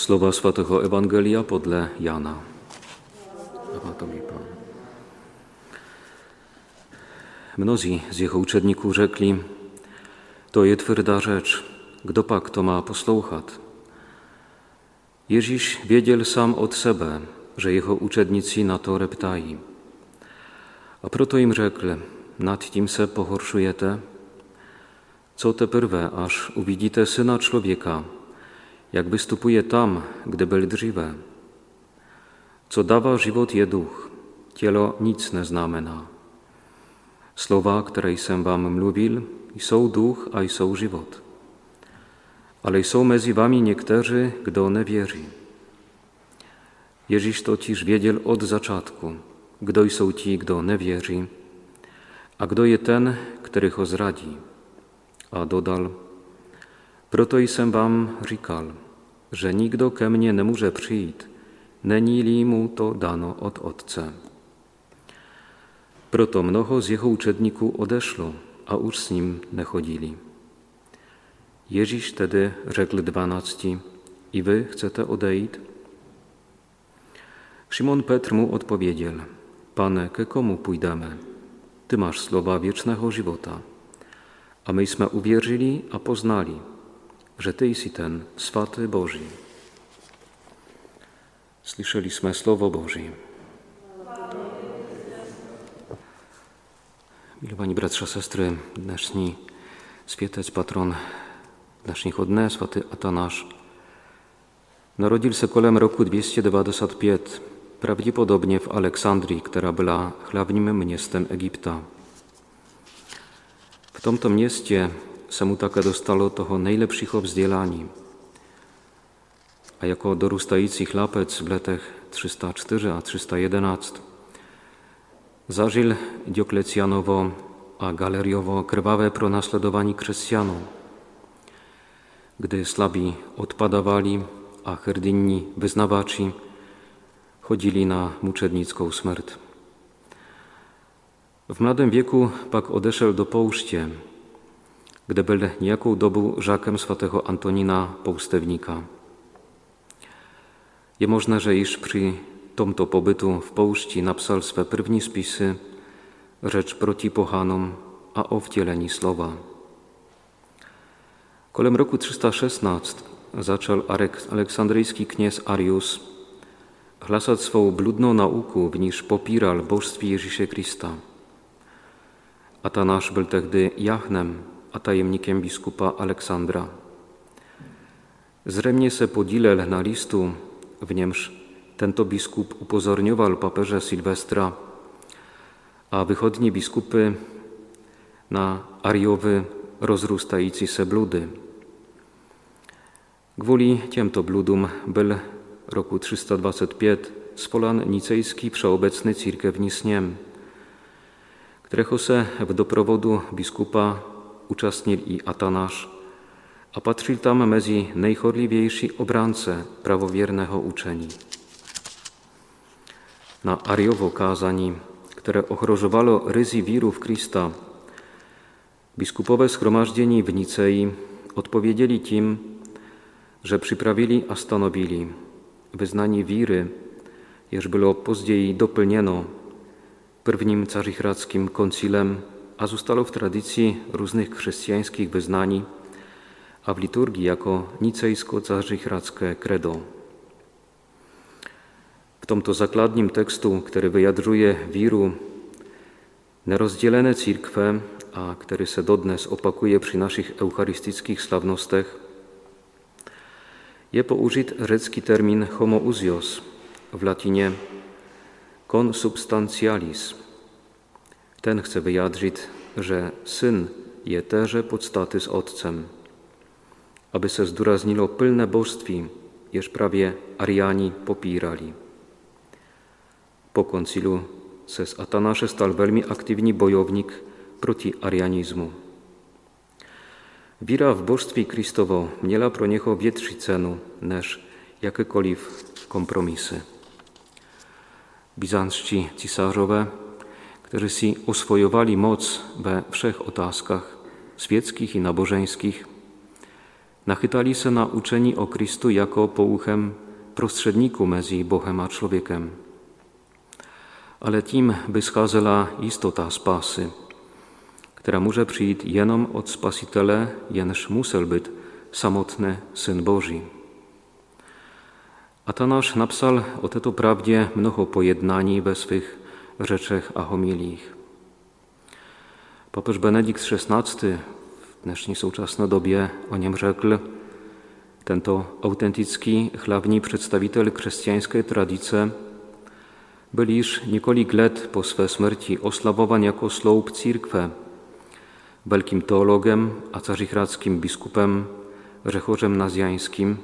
Słowa Świętego Ewangelia podle Jana. Mnozi z jego uczedników rzekli, to je rzecz, kto pak to ma posłuchać? Ježíš wiedział sam od sebe, że jego uczednicy na to reptají. A proto im rzekł, nad tym se pohorszujete, co teprve, aż uwidzite Syna Człowieka, jak wystupuje tam, gdy byl dříve. Co dawa żywot je duch, cielo nic nie znamena. Słowa, które jsem wam mówił, są duch, a są żywot. Ale są mezi wami niektórzy, kto nie wierzy. Ježíš totiž wiedział od zaczątku, kto są ci, kto nie wierzy, a kto je ten, który ho zradí. A dodal, proto jsem wam říkal, że nigdo ke mně nemůže přijít, není-li mu to dano od Otce. Proto mnoho z jeho uczedników odeszło, a już z nim nie chodzili. Ježíš tedy řekl dvanácti, i wy chcete odejít? Szymon Petr mu odpowiedział, Pane, ke komu pójdziemy? Ty masz słowa wiecznego żywota. A myśmy uwierzyli, a poznali, że Ty jsi ten swaty Boży. Słyszeliśmy Słowo Boże. Milowani bratrze, sestry, dnešní světec, patron dnešního dne, svatý Atanáš, narodil se kolem roku 295, prawdopodobnie w Aleksandrii, która była hlavním miastem Egipta. W tomto mieście se mu také dostalo toho nejlepšího vzdělání. A jako dorůstající chlapec v letech 304 a 311 zažil Dioklecianowo a Galeriowo krwawe pronásledování křesťanů, gdy slabi odpadawali, a hrdinni wyznawaczy chodzili na muczednicką śmierć. W młodym wieku pak odeszedł do Połszcie, gdy był niejaką dobu żakiem swatego Antonina Poustewnika. Je można, że iż przy tomto pobytu w Połszci napisał swe pierwsze spisy, rzecz proti pochanom, a o wcieleni słowa. Kolem roku 316 zaczął aleksandryjski kniez Arius hlasać swą bludną nauku, w niż popiral bożstwie Jezusie Krista. Atanasz był wtedy jachnem, a tajemnikiem biskupa Aleksandra. Zremnie se podilel na listu, w niemż tento biskup upozorniował papeże Sylwestra, a wychodnie biskupy na ariowy rozrustajcy se bludy. Gwoli ciemto bludum był roku 325 spolan nicejski wszeobecny církevní sněm, którego se w doprowodu biskupa uczestnił i Atanasz, a patrzył tam mezi nejchorliwiejsi obrance prawowiernego uczeni. Na Ariowo kazani, które ochrożowało ryzy wirów Krista, biskupowe schromażdzieni w Nicei odpowiedzieli tym, że przyprawili a stanowili wyznanie wiry, jeż było pozdziej dopełnieno pierwszym carichradzkim koncilem, a zostało w tradycji różnych chrześcijańskich wyznań, a w liturgii jako nicejsko-carichradzkie credo. W tomto zakladnim tekstu, który wyjadruje wiru, nerozdzielone církve, a który se dodnes opakuje przy naszych eucharystyckich sławnostach, je použit řecký termín homoousios, w latinie consubstantialis. Ten chce wyjadrzyć, że syn je terze podstaty z Otcem, aby se zduraznilo pylne bożstwi, jeż prawie Ariani popírali. Po koncilu se z Atanasze stal velmi aktywny bojownik proti arianizmu. Wira w bożstwie Kristowo miela pro niego większą cenu niż jakiekolwiek kompromisy. Bizancci cisarzowie, którzy si oswojowali moc we wszech otaskach, świeckich i nabożeńskich, nachytali se na učení o Kristu jako pouchem prostředníku mezi Bohem a člověkem. Ale tím by scházela jistota spásy, která může přijít jenom od Spasitele, jenž musel být samotný Syn Boží. Atanáš napsal o této pravdě mnoho pojednání ve svých řečech a homilích. Papež Benedikt XVI v dnešní současné době o něm řekl, tento autentický hlavní představitel křesťanské tradice byl již několik let po své smrti oslavovan jako sloup církve, velkým teologem a cařichradským biskupem Řechořem Nazjańskim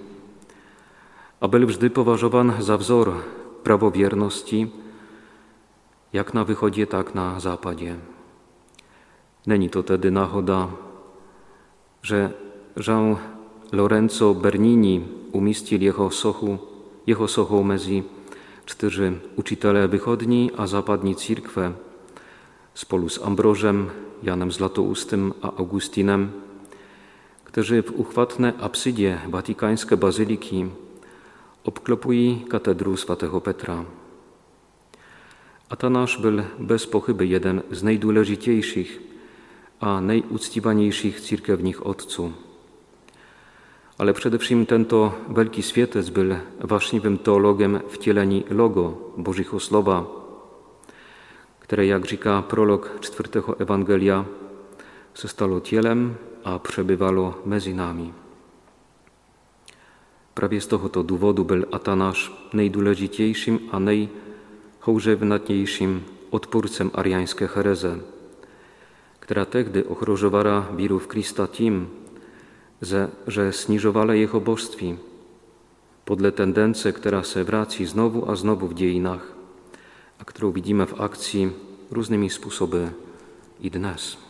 a byl vždy považovan za vzor prawowierności jak na wychodzie, tak na zapadzie. Není to tedy náhoda, że Jean Lorenzo Bernini umieścił jeho sochu, jeho sochą mezi cztery uczytele wychodni a zapadni církve spolu z Ambrożem, Janem Zlatoustym a Augustinem, którzy w uchwatne absydzie watykańskie bazyliki obklopují katedru svatého Petra. Atanáš byl bez pochyby jeden z nejdůležitějších a nejuctívanějších církevních otců. Ale především tento wielki świetec był waśniwym teologiem wcieleni logo Bożego Słowa, które, jak říká prolog czwartego Ewangelia, se stalo cielem a przebywało między nami. Prawie z tohoto důvodu byl Atanáš nejdůležitějším a nejhouževnatnějším odpůrcem ariańskiej hereze, która tehdy ochrożowała wirów Krista tym, że sniżowała jeho božství, podle tendence, która se vrací znowu a znowu w dziejinach, a którą widzimy w akcji różnymi sposoby i dnes.